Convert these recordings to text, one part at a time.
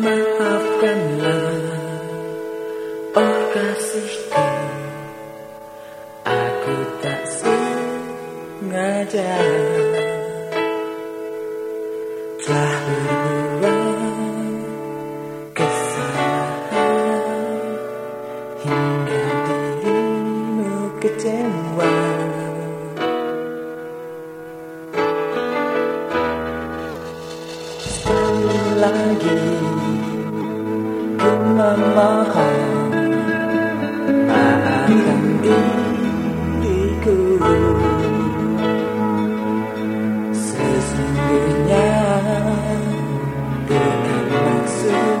Maafkanlah Oh kasihku. Aku tak sengaja Telah berbuat kesalahan Hingga dirimu kecewa. Sekali lagi memohon maafkan diriku. Sesungguhnya bukan maksud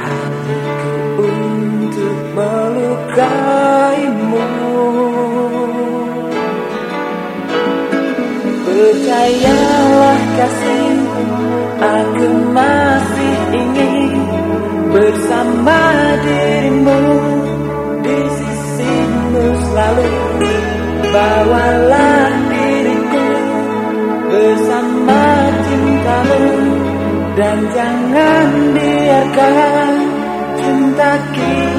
hatiku untuk melukaimu. Percayalah kasih, aku masih Bawalah diriku bersama cintamu. Dan jangan biarkan cinta kita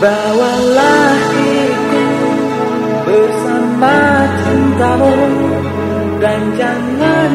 Bawalah diriku bersama cintamu. Dan jangan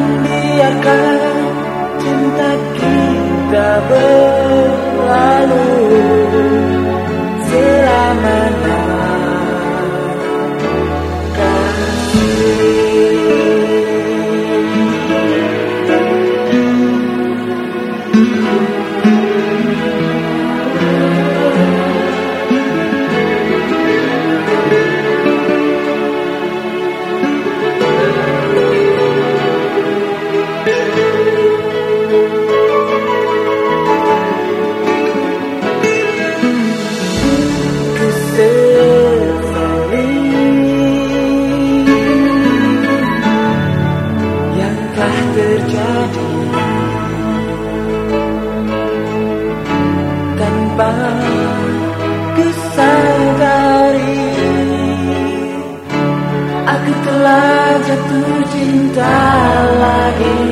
kesadari aku telah jatuh cinta lagi.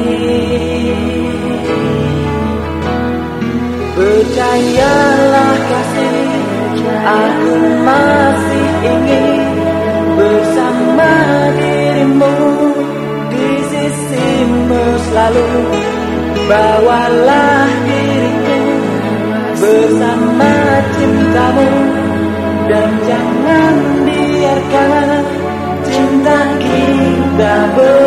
Percayalah kasih aku masih ingin bersama dirimu. Di sisimu selalu bawalah diriku bersama cintamu dan jangan biarkan cinta kita ber